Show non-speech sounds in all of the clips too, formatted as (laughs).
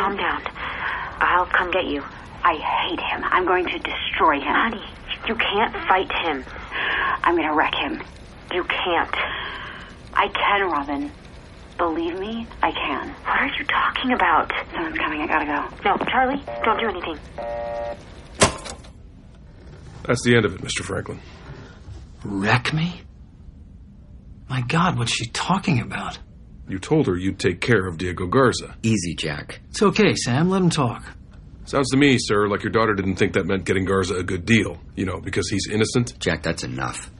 Calm down. I'll come get you. I hate him. I'm going to destroy him. Honey, you can't fight him. I'm going to wreck him. You can't. I can, Robin. Believe me, I can. What are you talking about? Someone's coming. I gotta go. No, Charlie, don't do anything. That's the end of it, Mr. Franklin. Wreck me? My God, what's she talking about? You told her you'd take care of Diego Garza. Easy, Jack. It's okay, Sam. Let him talk. Sounds to me, sir, like your daughter didn't think that meant getting Garza a good deal. You know, because he's innocent. Jack, that's enough.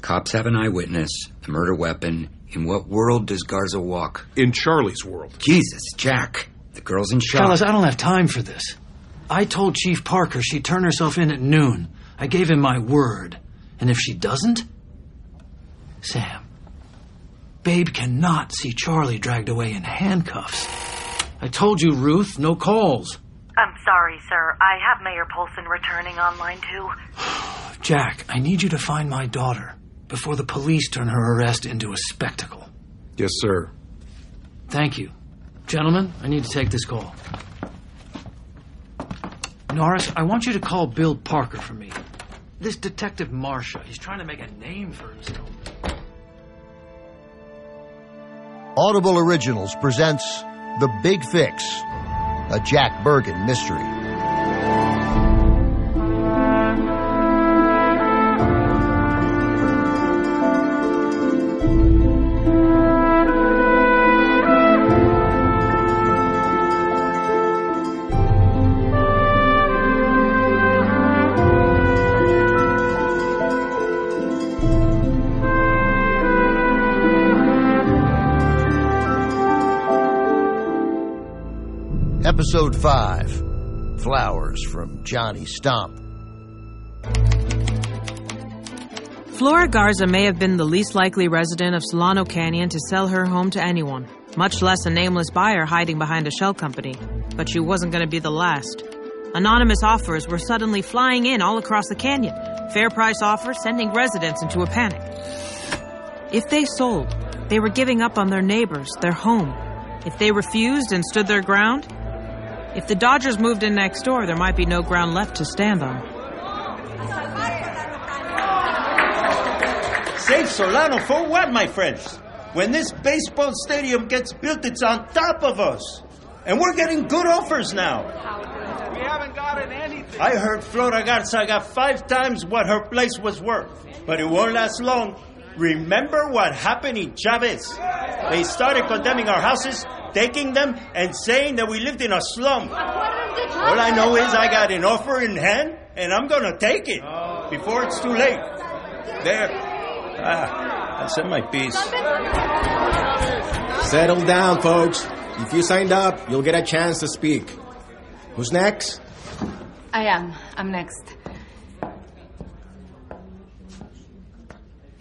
Cops have an eyewitness, a murder weapon. In what world does Garza walk? In Charlie's world. Jesus, Jack. The girl's in shock. Fellas, I don't have time for this. I told Chief Parker she'd turn herself in at noon. I gave him my word. And if she doesn't? Sam, Babe cannot see Charlie dragged away in handcuffs. I told you, Ruth, no calls. I'm sorry, sir. I have Mayor Poulson returning online too. (sighs) Jack, I need you to find my daughter before the police turn her arrest into a spectacle. Yes, sir. Thank you. Gentlemen, I need to take this call. Norris, I want you to call Bill Parker for me. This Detective Marsha, he's trying to make a name for himself. Audible Originals presents The Big Fix, a Jack Bergen mystery. Episode 5 Flowers from Johnny Stomp. Flora Garza may have been the least likely resident of Solano Canyon to sell her home to anyone, much less a nameless buyer hiding behind a shell company. But she wasn't going to be the last. Anonymous offers were suddenly flying in all across the canyon, fair price offers sending residents into a panic. If they sold, they were giving up on their neighbors, their home. If they refused and stood their ground, if the Dodgers moved in next door, there might be no ground left to stand on. Save Solano for what, my friends? When this baseball stadium gets built, it's on top of us. And we're getting good offers now. We haven't gotten anything. I heard Flora Garza got five times what her place was worth. But it won't last long. Remember what happened in Chavez? They started condemning our houses, taking them, and saying that we lived in a slum. All I know is I got an offer in hand, and I'm gonna take it before it's too late. There. Ah, I said my piece. Settle down, folks. If you signed up, you'll get a chance to speak. Who's next? I am. I'm next.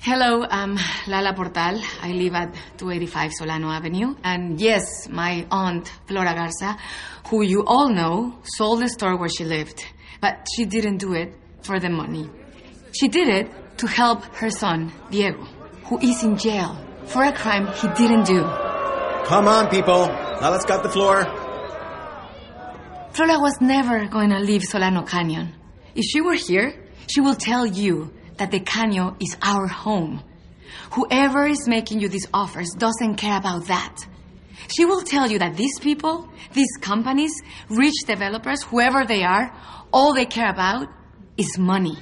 Hello, I'm Lala Portal. I live at 285 Solano Avenue. And yes, my aunt, Flora Garza, who you all know, sold the store where she lived. But she didn't do it for the money. She did it to help her son, Diego, who is in jail for a crime he didn't do. Come on, people. Lala's got the floor. Flora was never going to leave Solano Canyon. If she were here, she will tell you that the canyon is our home. Whoever is making you these offers doesn't care about that. She will tell you that these people, these companies, rich developers, whoever they are, all they care about is money.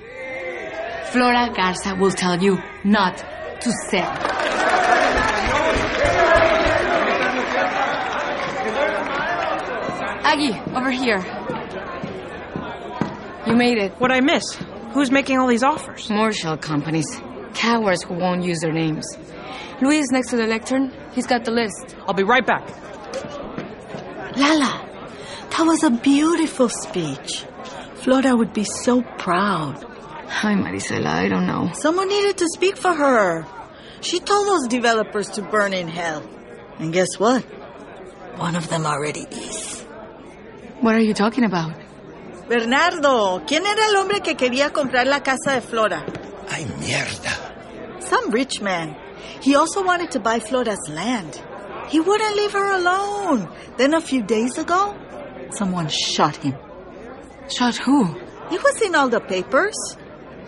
Flora Garza will tell you not to sell. Aggie, over here. You made it. What I miss? Who's making all these offers? More shell companies. Cowards who won't use their names. Louis is next to the lectern. He's got the list. I'll be right back. Lala, that was a beautiful speech. Flora would be so proud. Hi, Marisela. I don't know. Someone needed to speak for her. She told those developers to burn in hell. And guess what? One of them already is. What are you talking about? Bernardo, ¿quién era el hombre que quería comprar la casa de Flora? Ay, mierda. Some rich man. He also wanted to buy Flora's land. He wouldn't leave her alone. Then a few days ago, someone shot him. Shot who? It was in all the papers.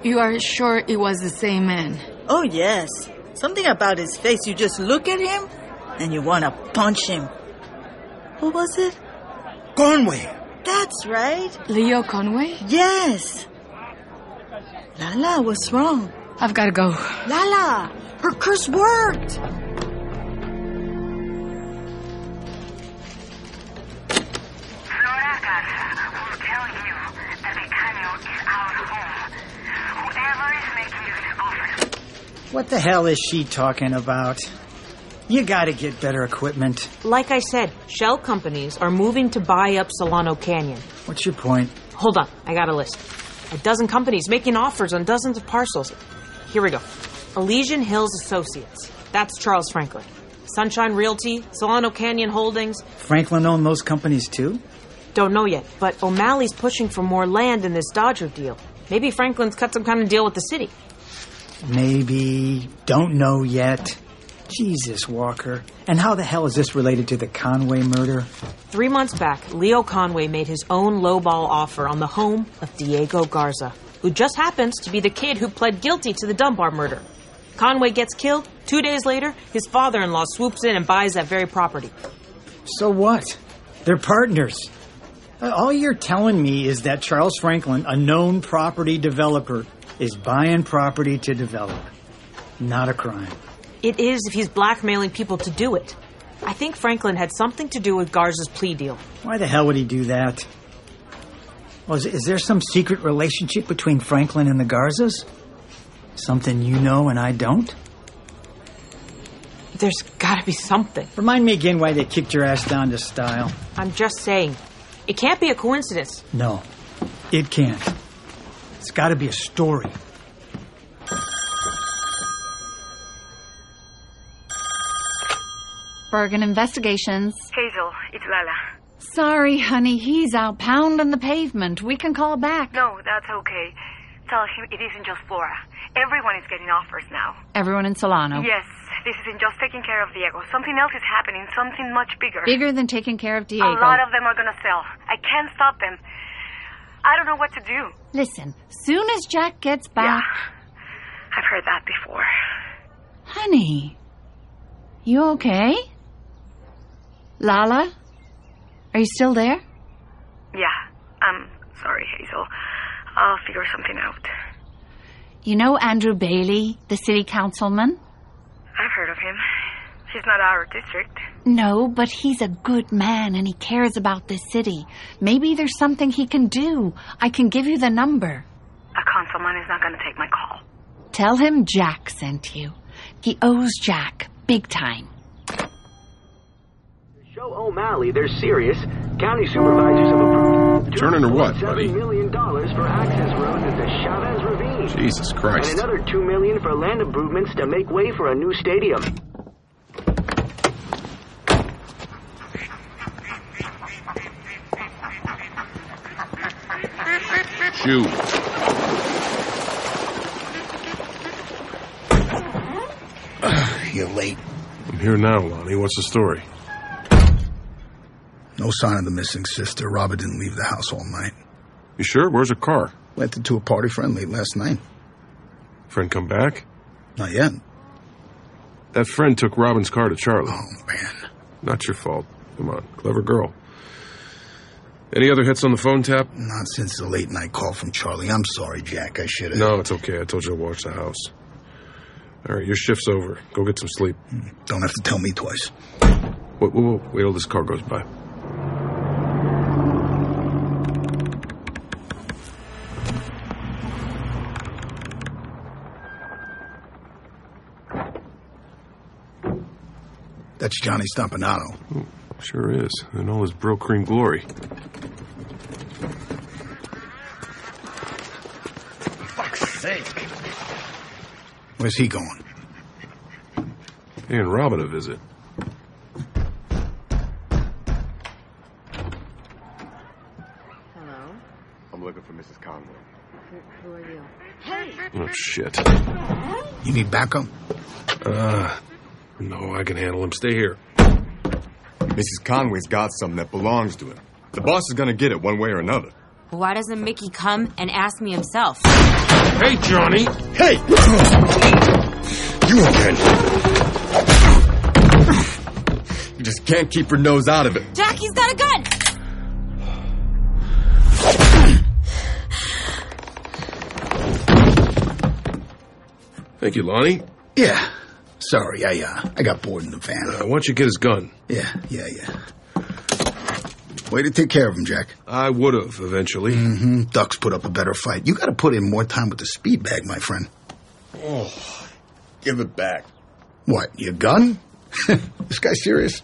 You are sure it was the same man? Oh, yes. Something about his face. You just look at him and you want to punch him. What was it? Conway. That's right. Leo Conway? Yes. Lala, what's wrong? I've got to go. Lala, her curse worked. Flora Garza will tell you that the Canyo is our home. Whoever is making you this offer, What the hell is she talking about? You gotta get better equipment. Like I said, shell companies are moving to buy up Solano Canyon. What's your point? Hold on, I got a list. A dozen companies making offers on dozens of parcels. Here we go. Elysian Hills Associates. That's Charles Franklin. Sunshine Realty, Solano Canyon Holdings. Franklin owned those companies too? Don't know yet, but O'Malley's pushing for more land in this Dodger deal. Maybe Franklin's cut some kind of deal with the city. Maybe. Don't know yet. Jesus, Walker. And how the hell is this related to the Conway murder? Three months back, Leo Conway made his own lowball offer on the home of Diego Garza, who just happens to be the kid who pled guilty to the Dunbar murder. Conway gets killed. Two days later, his father in law swoops in and buys that very property. So what? They're partners. Uh, All you're telling me is that Charles Franklin, a known property developer, is buying property to develop. Not a crime. It is if he's blackmailing people to do it. I think Franklin had something to do with Garza's plea deal. Why the hell would he do that? Well, is, is there some secret relationship between Franklin and the Garzas? Something you know and I don't? There's gotta be something. Remind me again why they kicked your ass down to style. I'm just saying. It can't be a coincidence. No, it can't. It's got to be a story. Bergen Investigations. Hazel, it's Lala. Sorry, honey, he's out pounding the pavement. We can call back. No, that's okay. Tell him it isn't just Flora. Everyone is getting offers now. Everyone in Solano. Yes, this isn't just taking care of Diego. Something else is happening, something much bigger. Bigger than taking care of Diego. A lot of them are gonna sell. I can't stop them. I don't know what to do. Listen, soon as Jack gets back. Yeah, I've heard that before. Honey, you okay? Lala, are you still there? Yeah, I'm sorry, Hazel. I'll figure something out. You know Andrew Bailey, the city councilman? I've heard of him. He's not our district. No, but he's a good man and he cares about this city. Maybe there's something he can do. I can give you the number. A councilman is not gonna take my call. Tell him Jack sent you. He owes Jack big time. Show O'Malley they're serious. County supervisors have approved Turning or what, buddy? $7 million for access roads into Chavez Ravine. Jesus Christ. And another 2 million for land improvements to make way for a new stadium. Shoot. You're late. I'm here now, Lonnie. What's the story? No sign of the missing sister. Robert didn't leave the house all night. You sure? Where's her car? Went to a party friend late last night. Friend come back? Not yet. That friend took Robin's car to Charlie. Oh, man. Not your fault. Come on. Clever girl. Any other hits on the phone tap? Not since the late night call from Charlie. I'm sorry, Jack. I should have. No, it's okay. I told you to watch the house. All right, your shift's over. Go get some sleep. Hmm. Don't have to tell me twice. Wait, wait, wait, wait till this car goes by. That's Johnny Stompanato. Oh, hmm, sure is. In all his Brylcreem glory. Fuck's sake. Where's he going? Paying Robin a visit. Hello? I'm looking for Mrs. Conway. Who are you? Hey! Oh, shit. You need backup? Uh, no, I can handle him. Stay here. Mrs. Conway's got something that belongs to him. The boss is gonna get it one way or another. Why doesn't Mickey come and ask me himself? Hey, Johnny! Hey! You again! You just can't keep your nose out of it. Jackie's got a gun! Thank you, Lonnie. Yeah. Sorry, I uh, I got bored in the van. Uh, why don't you get his gun? Yeah, yeah, yeah. Way to take care of him, Jack. I would have eventually. Mm-hmm. Ducks put up a better fight. You got to put in more time with the speed bag, my friend. Oh, give it back. What? Your gun? (laughs) this guy's serious.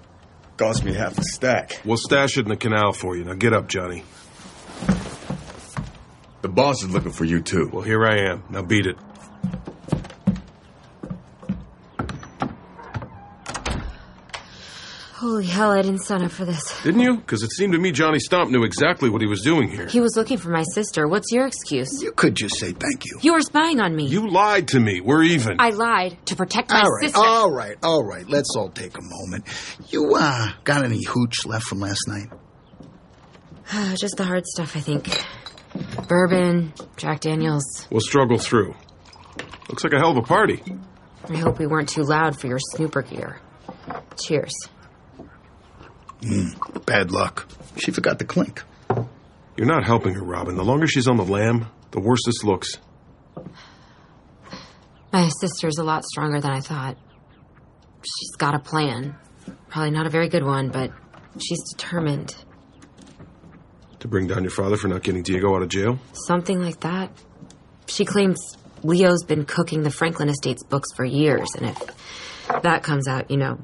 Cost me half a stack. We'll stash it in the canal for you. Now get up, Johnny. The boss is looking for you too. Well, here I am. Now beat it. Holy hell, I didn't sign up for this. Didn't you? Because it seemed to me Johnny Stomp knew exactly what he was doing here. He was looking for my sister. What's your excuse? You could just say thank you. You were spying on me. You lied to me. We're even. I lied to protect my all right, sister. all right, all right. Let's all take a moment. You uh got any hooch left from last night? (sighs) Just the hard stuff, I think. Bourbon, Jack Daniels. We'll struggle through. Looks like a hell of a party. I hope we weren't too loud for your snooper gear. Cheers. Mm, bad luck. She forgot the clink. You're not helping her, Robin. The longer she's on the lam, the worse this looks. My sister's a lot stronger than I thought. She's got a plan. Probably not a very good one, but she's determined. To bring down your father for not getting Diego out of jail? Something like that. She claims Leo's been cooking the Franklin Estates books for years, and if that comes out, you know.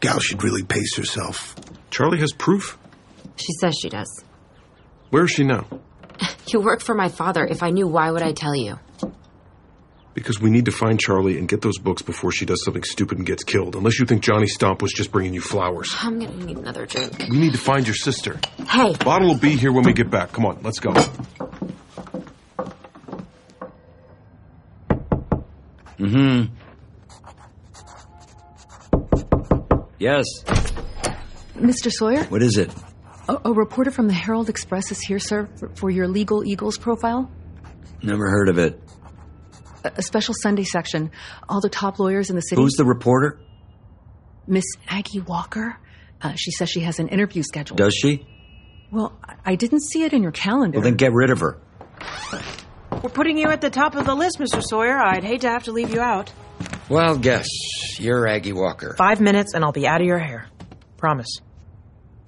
Gal should really pace herself. Charlie has proof? She says she does. Where is she now? You work for my father. If I knew, why would I tell you? Because we need to find Charlie and get those books before she does something stupid and gets killed. Unless you think Johnny Stomp was just bringing you flowers. I'm gonna need another drink. We need to find your sister. Hey! Bottle will be here when we get back. Come on, let's go. Mm-hmm. Yes. Mr. Sawyer? What is it? A, a reporter from the Herald Express is here, sir, for, for your Legal Eagles profile. Never heard of it. A, a special Sunday section. All the top lawyers in the city. Who's the reporter? Miss Aggie Walker. Uh, she says she has an interview scheduled. Does she? Well, I- I didn't see it in your calendar. Well, then get rid of her. We're putting you at the top of the list, Mr. Sawyer. I'd hate to have to leave you out. Well, guess. You're Aggie Walker. Five minutes and I'll be out of your hair. Promise.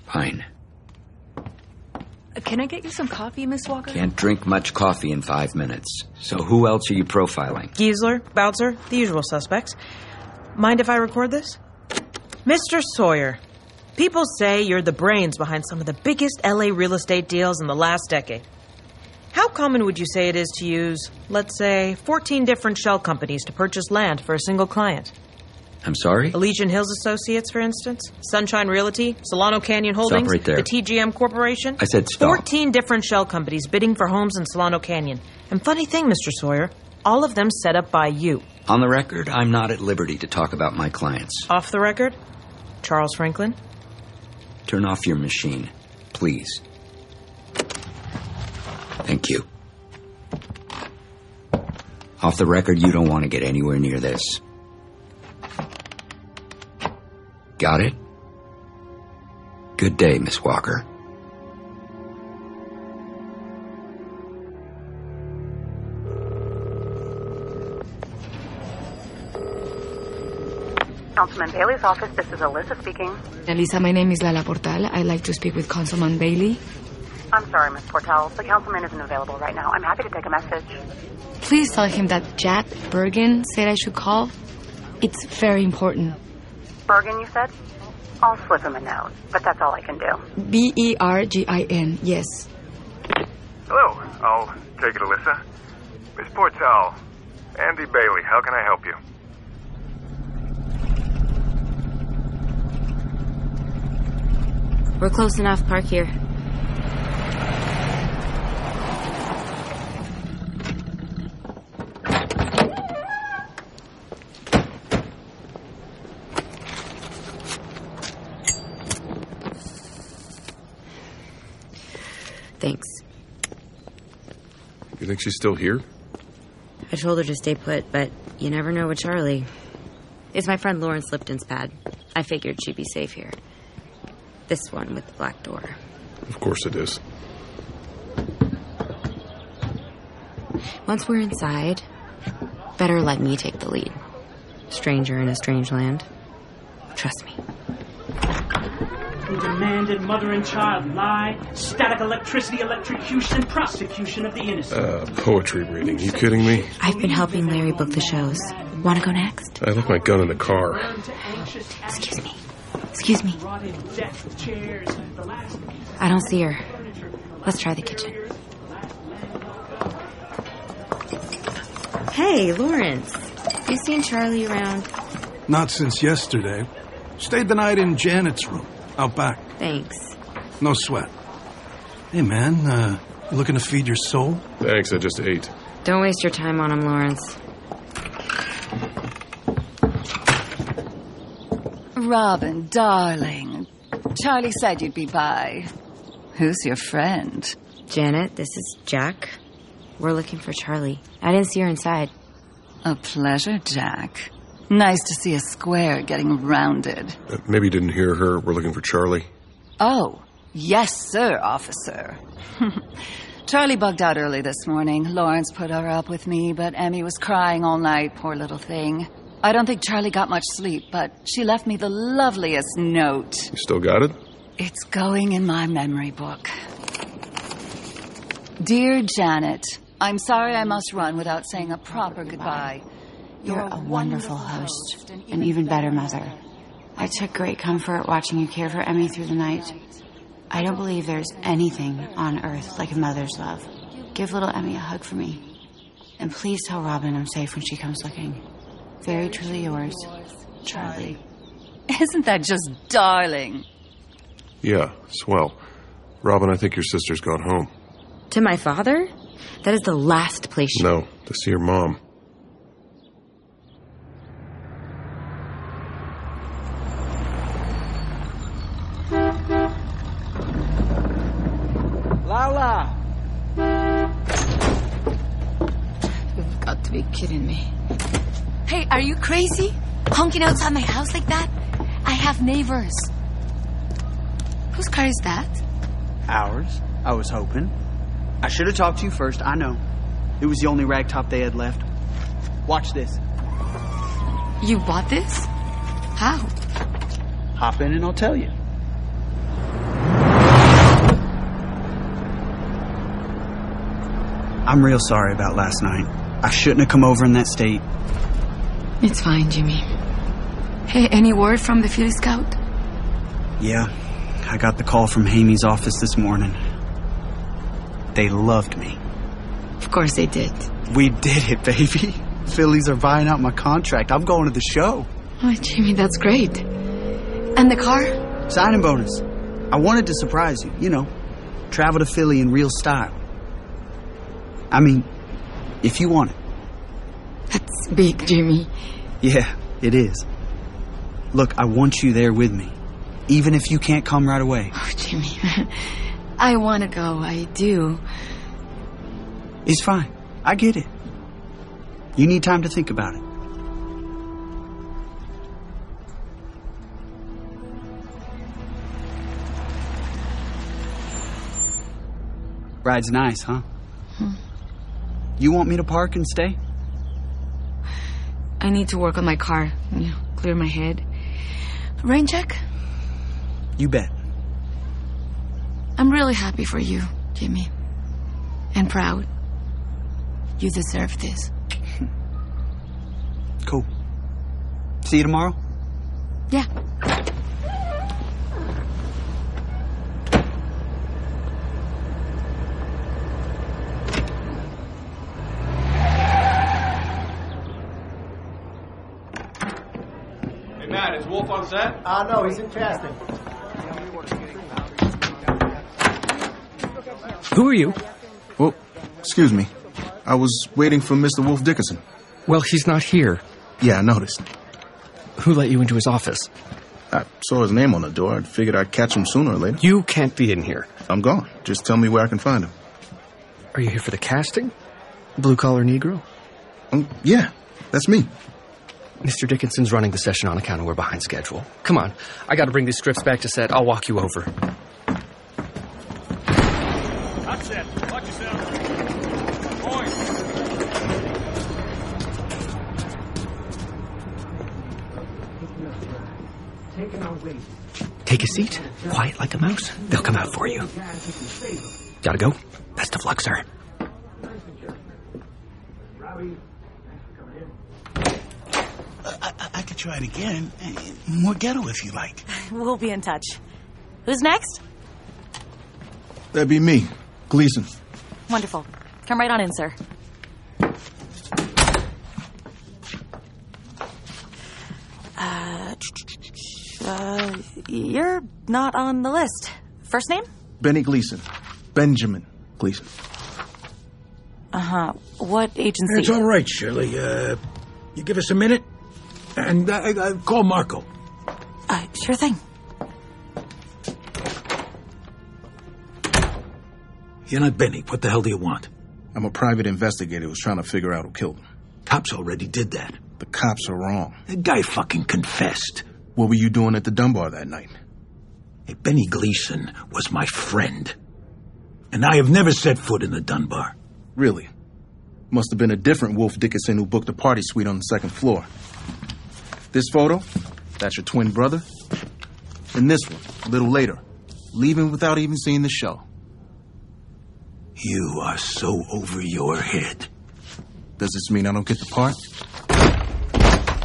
Fine. Can I get you some coffee, Miss Walker? Can't drink much coffee in five minutes. So who else are you profiling? Giesler, Bouncer, the usual suspects. Mind if I record this? Mr. Sawyer, people say you're the brains behind some of the biggest LA real estate deals in the last decade. How common would you say it is to use, let's say, 14 different shell companies to purchase land for a single client? I'm sorry? Elysian Hills Associates, for instance, Sunshine Realty, Solano Canyon Holdings, right there. the TGM Corporation. I said stop. 14 different shell companies bidding for homes in Solano Canyon. And funny thing, Mr. Sawyer, all of them set up by you. On the record, I'm not at liberty to talk about my clients. Off the record, Charles Franklin. Turn off your machine, please. Thank you. Off the record, you don't want to get anywhere near this. Got it? Good day, Miss Walker. Councilman Bailey's office, this is Alyssa speaking. Alyssa, my name is Lala Portal. I'd like to speak with Councilman Bailey. I'm sorry, Miss Portal. The councilman isn't available right now. I'm happy to take a message. Please tell him that Jack Bergen said I should call. It's very important. Bergen, you said? I'll slip him a note, but that's all I can do. B E R G I N, yes. Hello. I'll take it, Alyssa. Miss Portal. Andy Bailey. How can I help you? We're close enough. Park here. Thanks. You think she's still here? I told her to stay put, but you never know with Charlie. It's my friend Lawrence Lipton's pad. I figured she'd be safe here. This one with the black door. Of course it is. Once we're inside, better let me take the lead. Stranger in a strange land. Trust me. Who demanded mother and child lie, static electricity, electrocution, prosecution of the innocent. Uh, poetry reading. You kidding me? I've been helping Larry book the shows. Want to go next? I left my gun in the car. Excuse me. Excuse me. Rotted desk chairs, the last I don't see her. Let's try the kitchen. Hey, Lawrence. You seen Charlie around? Not since yesterday. Stayed the night in Janet's room, out back. Thanks. No sweat. Hey, man, uh, you looking to feed your soul? Thanks, I just ate. Don't waste your time on him, Lawrence. Robin, darling. Charlie said you'd be by. Who's your friend? Janet, this is Jack. We're looking for Charlie. I didn't see her inside. A pleasure, Jack. Nice to see a square getting rounded. Uh, maybe you didn't hear her. We're looking for Charlie. Oh, yes, sir, officer. (laughs) Charlie bugged out early this morning. Lawrence put her up with me, but Emmy was crying all night, poor little thing. I don't think Charlie got much sleep, but she left me the loveliest note. You still got it? It's going in my memory book. Dear Janet, I'm sorry I must run without saying a proper goodbye. You're a wonderful host, an even better mother. I took great comfort watching you care for Emmy through the night. I don't believe there's anything on earth like a mother's love. Give little Emmy a hug for me. And please tell Robin I'm safe when she comes looking. Very truly yours, Charlie. (laughs) Isn't that just darling? Yeah, swell. Robin, I think your sister's gone home. To my father? That is the last place she. No, to see your mom. Lala! You've got to be kidding me. Hey, are you crazy? Honking outside my house like that? I have neighbors. Whose car is that? Ours. I was hoping. I should have talked to you first, I know. It was the only ragtop they had left. Watch this. You bought this? How? Hop in and I'll tell you. I'm real sorry about last night. I shouldn't have come over in that state. It's fine, Jimmy. Hey, any word from the Philly Scout? Yeah, I got the call from Hamey's office this morning. They loved me. Of course they did. We did it, baby. (laughs) Phillies are buying out my contract. I'm going to the show. Oh, Jimmy, that's great. And the car? Signing bonus. I wanted to surprise you, you know, travel to Philly in real style. I mean, if you want it. That's big, Jimmy. Yeah, it is. Look, I want you there with me, even if you can't come right away. Oh, Jimmy. (laughs) I want to go. I do. It's fine. I get it. You need time to think about it. Ride's nice, huh? Hmm. You want me to park and stay? I need to work on my car. You know, clear my head. Rain check? You bet. I'm really happy for you, Jimmy. And proud. You deserve this. Cool. See you tomorrow? Yeah. Hey, Matt, is set? Uh, no, he's in casting. Who are you? Well, excuse me. I was waiting for Mr. Wolf Dickinson. Well, he's not here. Yeah, I noticed. Who let you into his office? I saw his name on the door. I figured I'd catch him sooner or later. You can't be in here. I'm gone. Just tell me where I can find him. Are you here for the casting? Blue collar Negro? Um, yeah, that's me. Mr. Dickinson's running the session on account of we're behind schedule. Come on. I gotta bring these scripts back to set. I'll walk you over. That's it. Watch yourself. Boys. Take a seat. Quiet like a mouse. They'll come out for you. Gotta go. Best of luck, sir. I, I could try it again. More ghetto if you like. (laughs) We'll be in touch. Who's next? That'd be me, Gleason. Wonderful. Come right on in, sir. Uh, uh, you're not on the list. First name? Benny Gleason. Benjamin Gleason. Uh huh. What agency? It's all right, Shirley. Uh, you give us a minute, and uh, uh, call Marco. Uh, sure thing. You're not Benny. What the hell do you want? I'm a private investigator who's trying to figure out who killed him. Cops already did that. The cops are wrong. The guy fucking confessed. What were you doing at the Dunbar that night? Hey, Benny Gleason was my friend. And I have never set foot in the Dunbar. Really? Must have been a different Wolf Dickinson who booked a party suite on the second floor. This photo, that's your twin brother. And this one, a little later, leaving without even seeing the show. You are so over your head. Does this mean I don't get the part?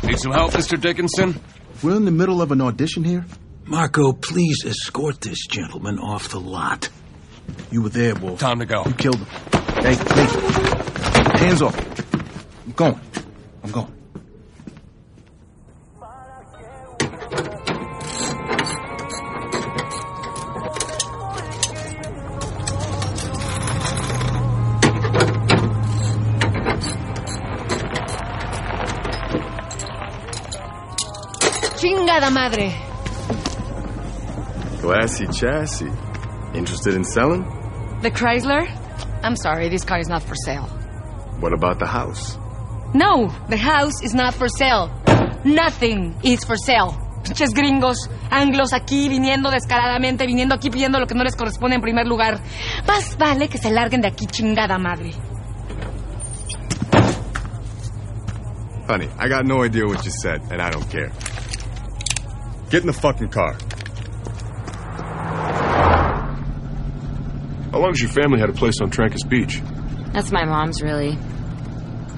Need some help, Mr. Dickinson? We're in the middle of an audition here. Marco, please escort this gentleman off the lot. You were there, Wolf. Time to go. You killed him. Hey, hey, hands off. I'm going. I'm going. Chingada madre. Classy chassis. Interested in selling? The Chrysler? I'm sorry, this car is not for sale. What about the house? No, the house is not for sale. Nothing is for sale. Pinches gringos, anglos aquí viniendo descaradamente, viniendo aquí pidiendo lo que no les corresponde en primer lugar. Más vale que se larguen de aquí, chingada madre. Honey, I got no idea what you said, and I don't care. Get in the fucking car. How long's your family had a place on Trancas Beach? That's my mom's, really.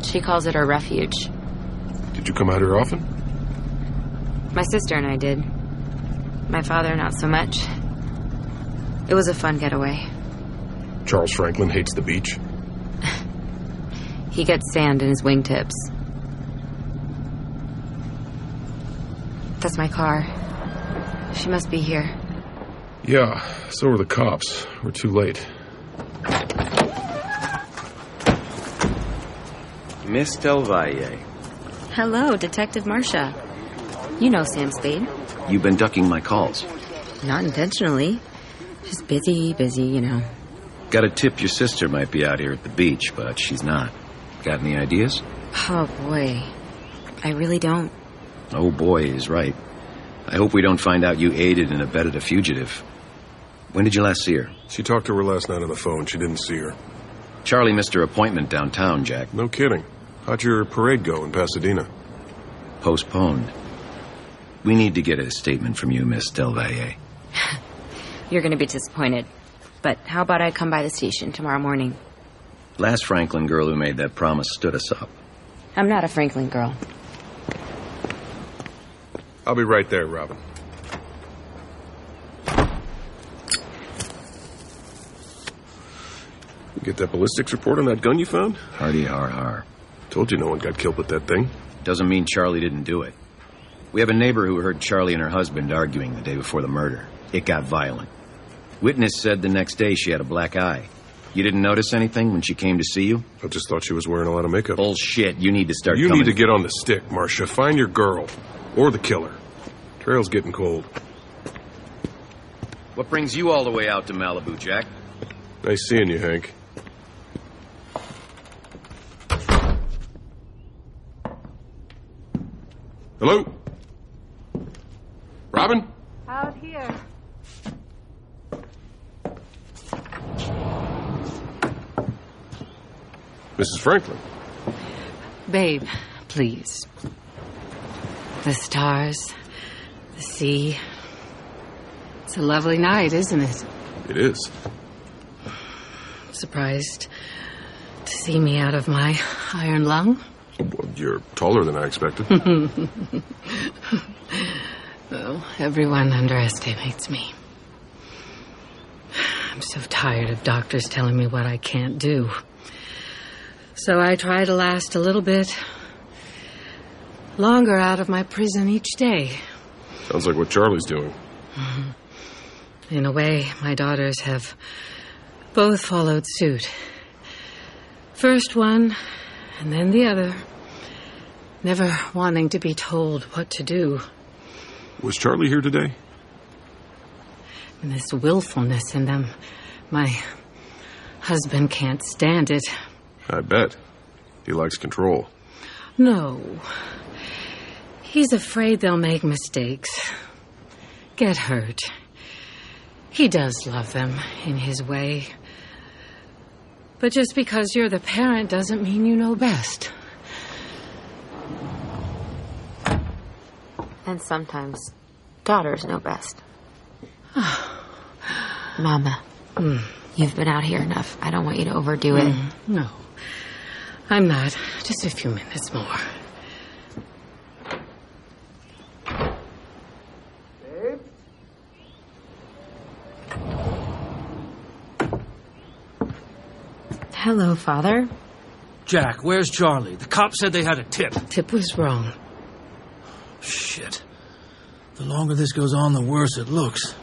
She calls it her refuge. Did you come out here often? My sister and I did. My father, not so much. It was a fun getaway. Charles Franklin hates the beach. (laughs) He gets sand in his wingtips. That's my car. She must be here. Yeah, so were the cops. We're too late. Miss Del Valle. Hello, Detective Marcia. You know Sam Spade. You've been ducking my calls. Not intentionally. Just busy, busy, you know. Got a tip your sister might be out here at the beach, but she's not. Got any ideas? Oh, boy. I really don't. Oh boy he's right. I hope we don't find out you aided and abetted a fugitive. When did you last see her? She talked to her last night on the phone. She didn't see her. Charlie missed her appointment downtown, Jack. No kidding. How'd your parade go in Pasadena? Postponed. We need to get a statement from you, Miss Del Valle. (laughs) You're going to be disappointed. But how about I come by the station tomorrow morning? Last Franklin girl who made that promise stood us up. I'm not a Franklin girl. I'll be right there, Robin. You get that ballistics report on that gun you found? Hardy har har. Told you no one got killed with that thing. Doesn't mean Charlie didn't do it. We have a neighbor who heard Charlie and her husband arguing the day before the murder. It got violent. Witness said the next day she had a black eye. You didn't notice anything when she came to see you? I just thought she was wearing a lot of makeup. Bullshit. You need to start You coming- need to get on the stick, Marcia. Find your girl. Or the killer. Trail's getting cold. What brings you all the way out to Malibu, Jack? Nice seeing you, Hank. Hello? Robin? Out here. Mrs. Franklin? Babe, please. The stars, the sea. It's a lovely night, isn't it? It is. Surprised to see me out of my iron lung? Oh, well, you're taller than I expected. (laughs) oh, everyone underestimates me. I'm so tired of doctors telling me what I can't do. So I try to last a little bit longer out of my prison each day. Sounds like what Charlie's doing. Mm-hmm. In a way, my daughters have both followed suit. First one, and then the other. Never wanting to be told what to do. Was Charlie here today? And this willfulness in them. My husband can't stand it. I bet. He likes control. No. He's afraid they'll make mistakes, get hurt. He does love them in his way. But just because you're the parent doesn't mean you know best. And sometimes daughters know best. Mama, you've been out here enough. I don't want you to overdo it. Mm, no. I'm not. Just a few minutes more. Hello, Father. Jack, where's Charlie? The cop said they had a tip. Tip was wrong. Shit. The longer this goes on, the worse it looks.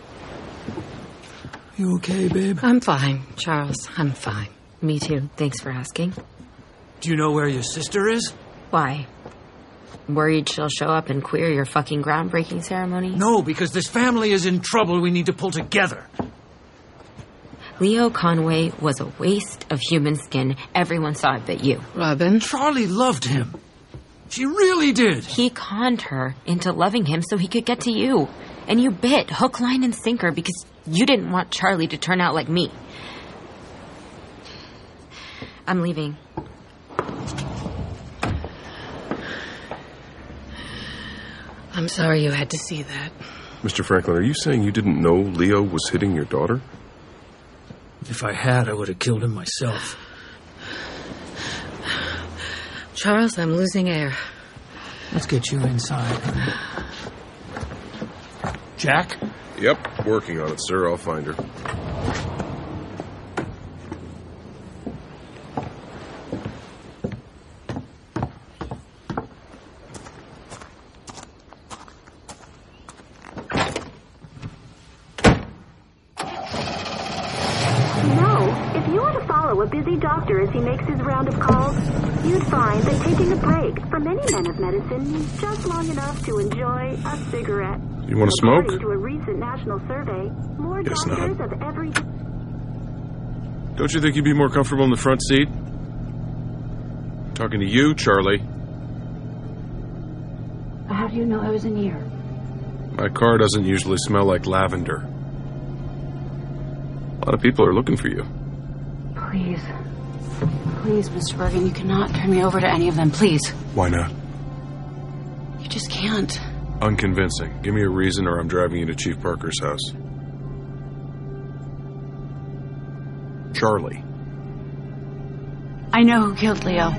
You okay, babe? I'm fine, Charles. I'm fine. Me too. Thanks for asking. Do you know where your sister is? Why? Worried she'll show up and queer your fucking groundbreaking ceremony? No, because this family is in trouble. We need to pull together. Leo Conway was a waste of human skin. Everyone saw it but you. Robin? Charlie loved him. She really did. He conned her into loving him so he could get to you. And you bit hook, line, and sinker because you didn't want Charlie to turn out like me. I'm leaving. I'm sorry you had to see that. Mr. Franklin, are you saying you didn't know Leo was hitting your daughter? If I had, I would have killed him myself. Charles, I'm losing air. Let's get you inside. Jack? Yep, working on it, sir. I'll find her. You know, if you were to follow a busy doctor as he makes his round of calls, you'd find that taking a break for many men of medicine means just long enough to enjoy a cigarette. You want to smoke? According to a recent national survey, more Guess doctors not. of every Don't you think you'd be more comfortable in the front seat? Talking to you, Charlie. How do you know I was in here? My car doesn't usually smell like lavender. A lot of people are looking for you. Please. Please, Mr. Bergen, you cannot turn me over to any of them. Please. Why not? You just can't. Unconvincing. Give me a reason or I'm driving you to Chief Parker's house. Charlie. I know who killed Leo.